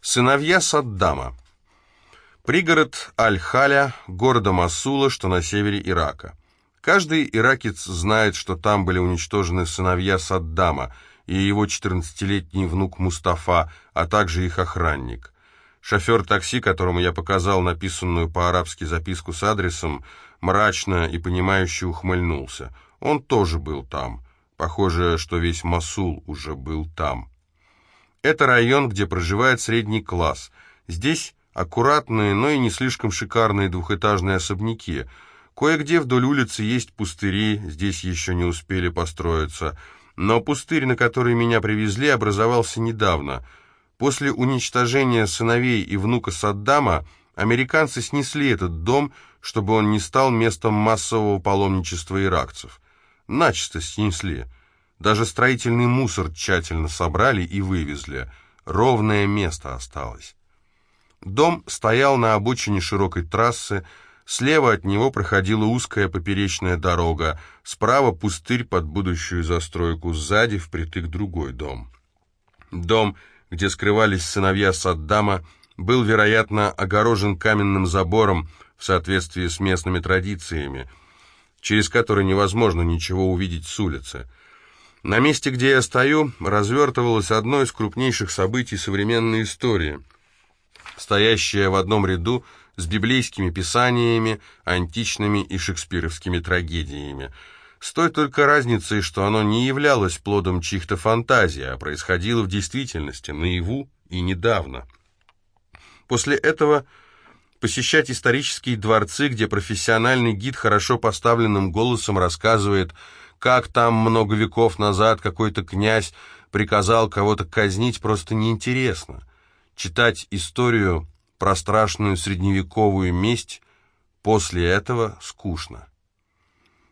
Сыновья Саддама. Пригород Аль-Халя, города Масула, что на севере Ирака. Каждый иракец знает, что там были уничтожены сыновья Саддама и его 14-летний внук Мустафа, а также их охранник. Шофер такси, которому я показал написанную по-арабски записку с адресом, мрачно и понимающе ухмыльнулся. Он тоже был там. Похоже, что весь Масул уже был там. Это район, где проживает средний класс. Здесь аккуратные, но и не слишком шикарные двухэтажные особняки. Кое-где вдоль улицы есть пустыри, здесь еще не успели построиться. Но пустырь, на который меня привезли, образовался недавно. После уничтожения сыновей и внука Саддама американцы снесли этот дом, чтобы он не стал местом массового паломничества иракцев. Начисто снесли. Даже строительный мусор тщательно собрали и вывезли. Ровное место осталось. Дом стоял на обочине широкой трассы, слева от него проходила узкая поперечная дорога, справа пустырь под будущую застройку, сзади впритык другой дом. Дом, где скрывались сыновья Саддама, был, вероятно, огорожен каменным забором в соответствии с местными традициями, через который невозможно ничего увидеть с улицы. На месте, где я стою, развертывалось одно из крупнейших событий современной истории, стоящее в одном ряду с библейскими писаниями, античными и шекспировскими трагедиями. С той только разницей, что оно не являлось плодом чьих-то фантазий, а происходило в действительности, наяву и недавно. После этого посещать исторические дворцы, где профессиональный гид хорошо поставленным голосом рассказывает как там много веков назад какой-то князь приказал кого-то казнить, просто неинтересно. Читать историю про страшную средневековую месть после этого скучно.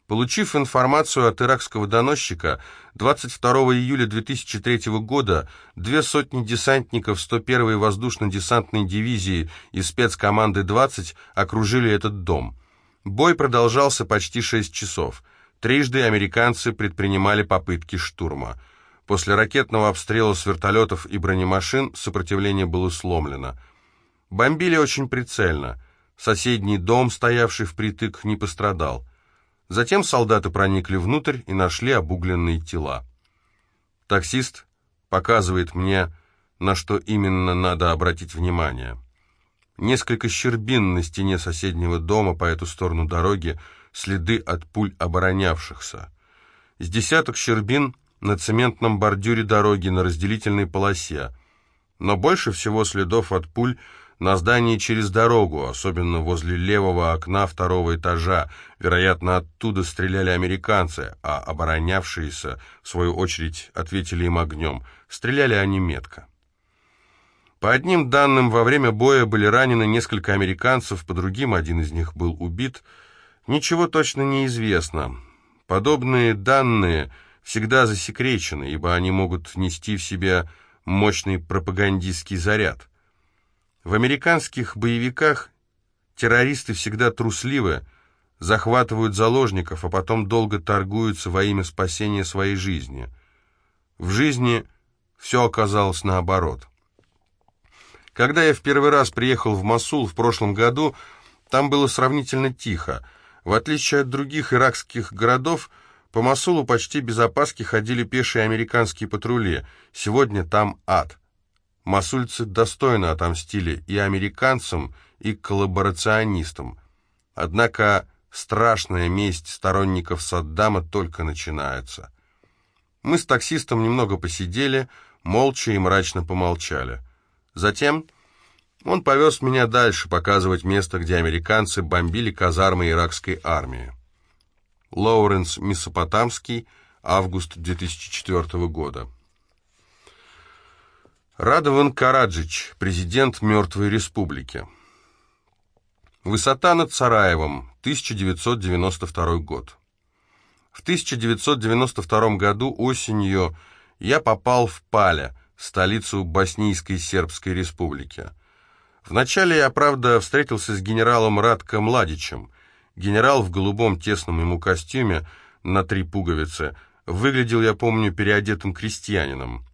Получив информацию от иракского доносчика, 22 июля 2003 года две сотни десантников 101-й воздушно-десантной дивизии и спецкоманды 20 окружили этот дом. Бой продолжался почти 6 часов – Трижды американцы предпринимали попытки штурма. После ракетного обстрела с вертолетов и бронемашин сопротивление было сломлено. Бомбили очень прицельно. Соседний дом, стоявший впритык, не пострадал. Затем солдаты проникли внутрь и нашли обугленные тела. Таксист показывает мне, на что именно надо обратить внимание. Несколько щербин на стене соседнего дома по эту сторону дороги – следы от пуль оборонявшихся. С десяток щербин на цементном бордюре дороги на разделительной полосе. Но больше всего следов от пуль на здании через дорогу, особенно возле левого окна второго этажа. Вероятно, оттуда стреляли американцы, а оборонявшиеся, в свою очередь, ответили им огнем. Стреляли они метко. По одним данным, во время боя были ранены несколько американцев, по другим один из них был убит – Ничего точно не известно. Подобные данные всегда засекречены, ибо они могут нести в себе мощный пропагандистский заряд. В американских боевиках террористы всегда трусливы, захватывают заложников, а потом долго торгуются во имя спасения своей жизни. В жизни все оказалось наоборот. Когда я в первый раз приехал в Масул в прошлом году, там было сравнительно тихо, в отличие от других иракских городов, по Масулу почти без опаски ходили пешие американские патрули. Сегодня там ад. Масульцы достойно отомстили и американцам, и коллаборационистам. Однако страшная месть сторонников Саддама только начинается. Мы с таксистом немного посидели, молча и мрачно помолчали. Затем он повез меня дальше, показывать место, где американцы бомбили казармы иракской армии. Лоуренс Месопотамский, август 2004 года. Радован Караджич, президент Мертвой Республики. Высота над Сараевом, 1992 год. В 1992 году осенью я попал в Паля, столицу Боснийской Сербской Республики. Вначале я, правда, встретился с генералом Радко Младичем. Генерал в голубом тесном ему костюме на три пуговицы. Выглядел, я помню, переодетым крестьянином.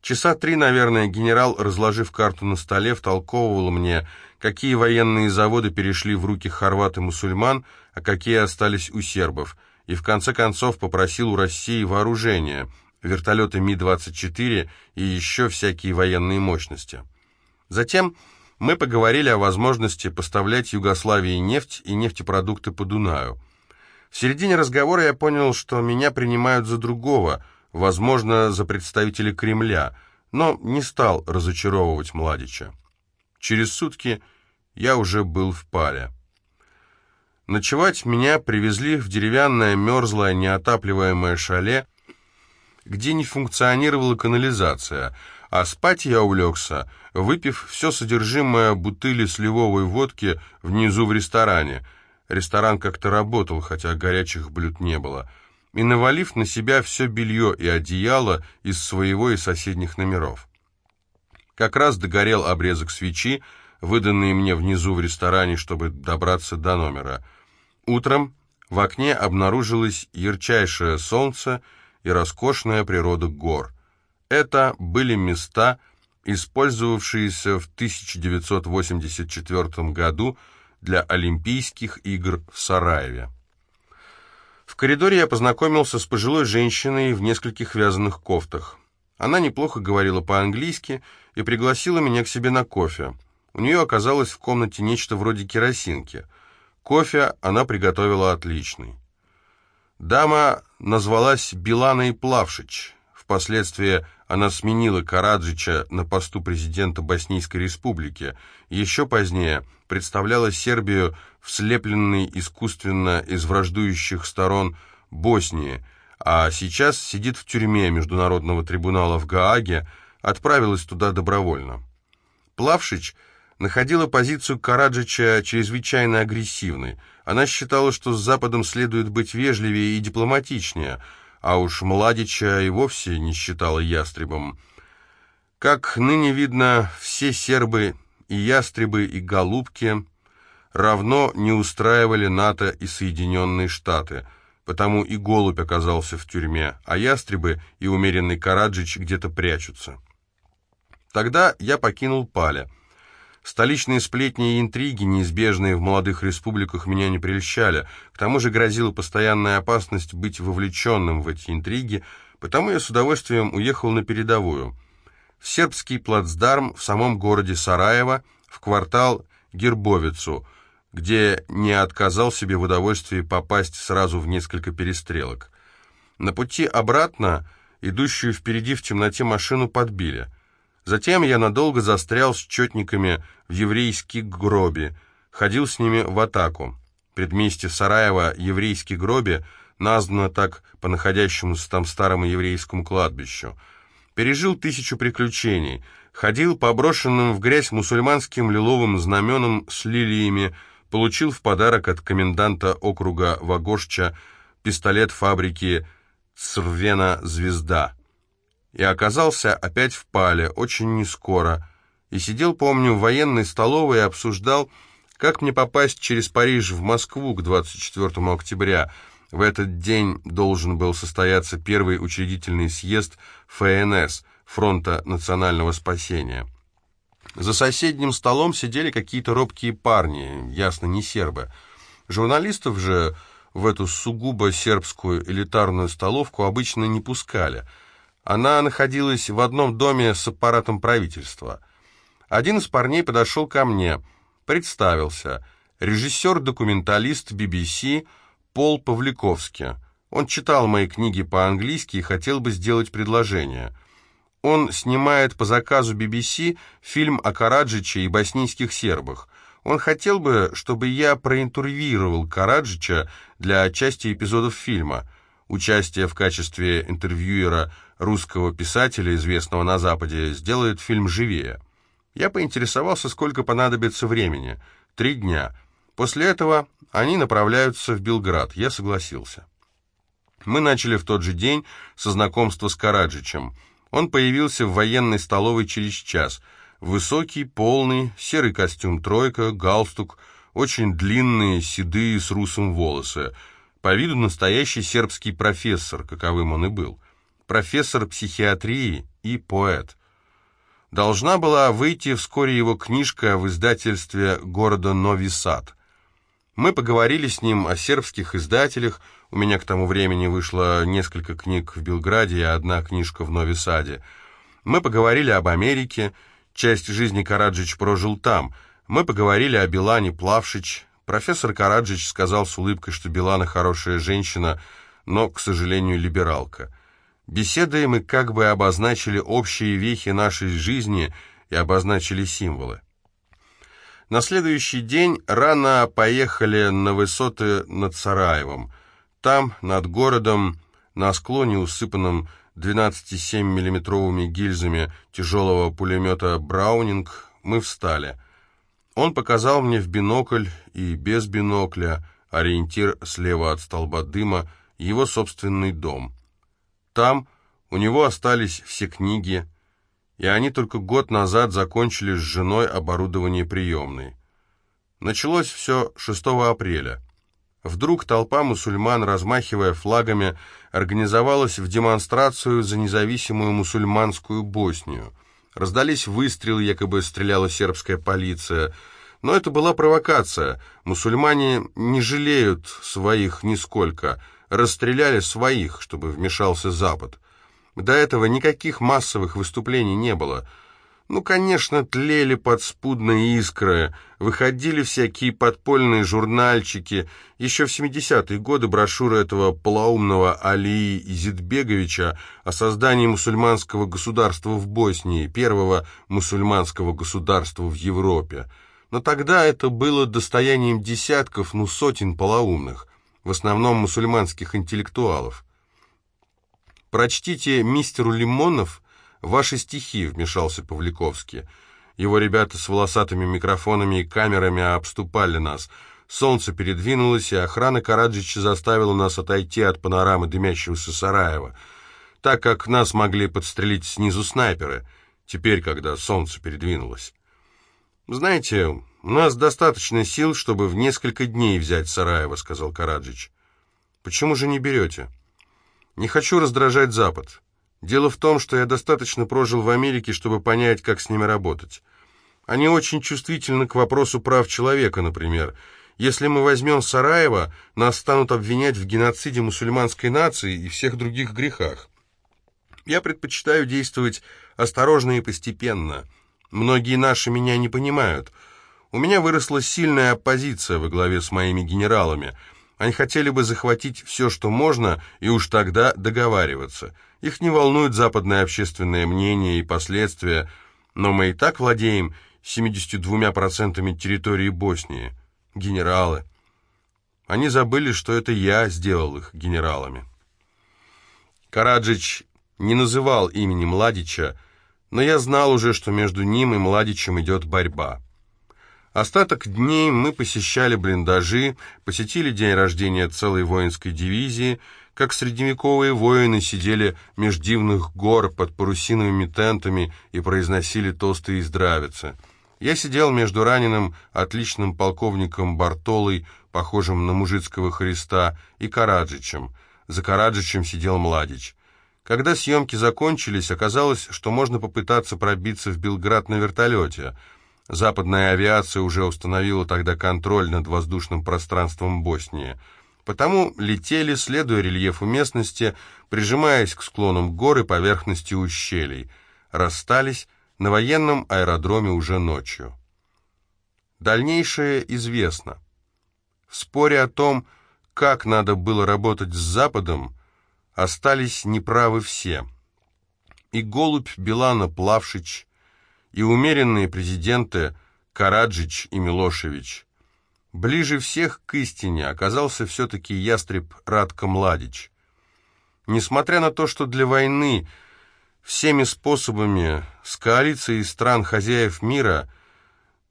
Часа три, наверное, генерал, разложив карту на столе, втолковывал мне, какие военные заводы перешли в руки хорват и мусульман, а какие остались у сербов, и в конце концов попросил у России вооружения, вертолеты Ми-24 и еще всякие военные мощности. Затем мы поговорили о возможности поставлять Югославии нефть и нефтепродукты по Дунаю. В середине разговора я понял, что меня принимают за другого, возможно, за представителя Кремля, но не стал разочаровывать Младича. Через сутки я уже был в Пале. Ночевать меня привезли в деревянное, мерзлое, неотапливаемое шале, где не функционировала канализация, а спать я улегся, выпив все содержимое бутыли сливовой водки внизу в ресторане. Ресторан как-то работал, хотя горячих блюд не было. И навалив на себя все белье и одеяло из своего и соседних номеров. Как раз догорел обрезок свечи, выданный мне внизу в ресторане, чтобы добраться до номера. Утром в окне обнаружилось ярчайшее солнце и роскошная природа гор. Это были места, использовавшиеся в 1984 году для Олимпийских игр в Сараеве. В коридоре я познакомился с пожилой женщиной в нескольких вязаных кофтах. Она неплохо говорила по-английски и пригласила меня к себе на кофе. У нее оказалось в комнате нечто вроде керосинки. Кофе она приготовила отличный. Дама назвалась Биланой Плавшич. Впоследствии она сменила Караджича на посту президента Боснийской республики. Еще позднее представляла Сербию в слепленной искусственно из враждующих сторон Боснии – а сейчас сидит в тюрьме Международного трибунала в Гааге, отправилась туда добровольно. Плавшич находила позицию Караджича чрезвычайно агрессивной. Она считала, что с Западом следует быть вежливее и дипломатичнее, а уж Младича и вовсе не считала ястребом. Как ныне видно, все сербы и ястребы, и голубки равно не устраивали НАТО и Соединенные Штаты – потому и голубь оказался в тюрьме, а ястребы и умеренный Караджич где-то прячутся. Тогда я покинул Паля. Столичные сплетни и интриги, неизбежные в молодых республиках, меня не прельщали. К тому же грозила постоянная опасность быть вовлеченным в эти интриги, потому я с удовольствием уехал на передовую. В сербский плацдарм в самом городе Сараево, в квартал Гербовицу – где не отказал себе в удовольствии попасть сразу в несколько перестрелок. На пути обратно идущую впереди в темноте машину подбили. Затем я надолго застрял с четниками в еврейский гробе, ходил с ними в атаку. Предместье Сараева еврейский гробе названо так по находящемуся там старому еврейскому кладбищу. Пережил тысячу приключений, ходил по брошенным в грязь мусульманским лиловым знаменам с лилиями, получил в подарок от коменданта округа Вагошча пистолет фабрики «Црвена Звезда». И оказался опять в Пале, очень нескоро. И сидел, помню, в военной столовой и обсуждал, как мне попасть через Париж в Москву к 24 октября. В этот день должен был состояться первый учредительный съезд ФНС, Фронта национального спасения. За соседним столом сидели какие-то робкие парни, ясно, не сербы. Журналистов же в эту сугубо сербскую элитарную столовку обычно не пускали. Она находилась в одном доме с аппаратом правительства. Один из парней подошел ко мне, представился. Режиссер-документалист BBC Пол Павликовский. Он читал мои книги по-английски и хотел бы сделать предложение – он снимает по заказу BBC фильм о Караджиче и боснийских сербах. Он хотел бы, чтобы я проинтервьюировал Караджича для части эпизодов фильма. Участие в качестве интервьюера русского писателя, известного на Западе, сделает фильм живее. Я поинтересовался, сколько понадобится времени. Три дня. После этого они направляются в Белград. Я согласился. Мы начали в тот же день со знакомства с Караджичем – он появился в военной столовой через час. Высокий, полный, серый костюм «тройка», галстук, очень длинные, седые, с русым волосы. По виду настоящий сербский профессор, каковым он и был. Профессор психиатрии и поэт. Должна была выйти вскоре его книжка в издательстве города Нови Сад. Мы поговорили с ним о сербских издателях, у меня к тому времени вышло несколько книг в Белграде и одна книжка в Нови Саде. Мы поговорили об Америке, часть жизни Караджич прожил там. Мы поговорили о Билане Плавшич. Профессор Караджич сказал с улыбкой, что Билана хорошая женщина, но, к сожалению, либералка. Беседуя мы как бы обозначили общие вехи нашей жизни и обозначили символы. На следующий день рано поехали на высоты над Сараевом. Там, над городом, на склоне, усыпанном 12,7 миллиметровыми гильзами тяжелого пулемета «Браунинг», мы встали. Он показал мне в бинокль и без бинокля, ориентир слева от столба дыма, его собственный дом. Там у него остались все книги, и они только год назад закончили с женой оборудование приемной. Началось все 6 апреля. Вдруг толпа мусульман, размахивая флагами, организовалась в демонстрацию за независимую мусульманскую Боснию. Раздались выстрелы, якобы стреляла сербская полиция. Но это была провокация. Мусульмане не жалеют своих нисколько. Расстреляли своих, чтобы вмешался Запад. До этого никаких массовых выступлений не было – ну, конечно, тлели подспудные искры, выходили всякие подпольные журнальчики. Еще в 70-е годы брошюра этого полоумного Алии Изидбеговича о создании мусульманского государства в Боснии, первого мусульманского государства в Европе. Но тогда это было достоянием десятков, ну сотен полоумных, в основном мусульманских интеллектуалов. Прочтите «Мистеру Лимонов» «Ваши стихи», — вмешался Павликовский. Его ребята с волосатыми микрофонами и камерами обступали нас. Солнце передвинулось, и охрана Караджича заставила нас отойти от панорамы дымящегося Сараева, так как нас могли подстрелить снизу снайперы, теперь, когда солнце передвинулось. «Знаете, у нас достаточно сил, чтобы в несколько дней взять Сараево», — сказал Караджич. «Почему же не берете?» «Не хочу раздражать Запад. Дело в том, что я достаточно прожил в Америке, чтобы понять, как с ними работать. Они очень чувствительны к вопросу прав человека, например. Если мы возьмем Сараево, нас станут обвинять в геноциде мусульманской нации и всех других грехах. Я предпочитаю действовать осторожно и постепенно. Многие наши меня не понимают. У меня выросла сильная оппозиция во главе с моими генералами. Они хотели бы захватить все, что можно, и уж тогда договариваться – их не волнует западное общественное мнение и последствия, но мы и так владеем 72% территории Боснии. Генералы. Они забыли, что это я сделал их генералами. Караджич не называл имени Младича, но я знал уже, что между ним и Младичем идет борьба. Остаток дней мы посещали блиндажи, посетили день рождения целой воинской дивизии – как средневековые воины сидели меж дивных гор под парусиновыми тентами и произносили тосты и здравицы. Я сидел между раненым, отличным полковником Бартолой, похожим на мужицкого Христа, и Караджичем. За Караджичем сидел Младич. Когда съемки закончились, оказалось, что можно попытаться пробиться в Белград на вертолете. Западная авиация уже установила тогда контроль над воздушным пространством Боснии – Потому летели, следуя рельефу местности, прижимаясь к склонам гор и поверхности ущелий. Расстались на военном аэродроме уже ночью. Дальнейшее известно. В споре о том, как надо было работать с Западом, остались неправы все. И голубь Билана Плавшич, и умеренные президенты Караджич и Милошевич – Ближе всех к истине оказался все-таки ястреб Радко Младич. Несмотря на то, что для войны всеми способами с коалицией стран хозяев мира,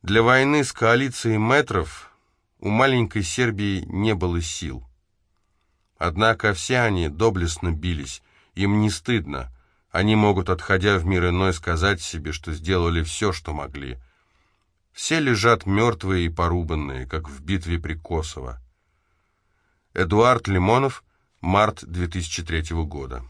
для войны с коалицией метров у маленькой Сербии не было сил. Однако все они доблестно бились, им не стыдно, они могут, отходя в мир иной, сказать себе, что сделали все, что могли – все лежат мертвые и порубанные, как в битве при Косово. Эдуард Лимонов, март 2003 года.